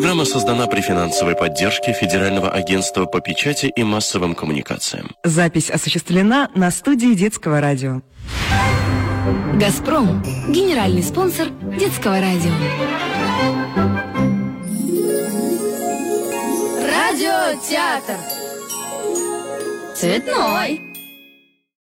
Программа создана при финансовой поддержке Федерального агентства по печати и массовым коммуникациям. Запись осуществлена на студии детского радио. «Газпром» – генеральный спонсор детского радио. Радиотеатр. Цветной.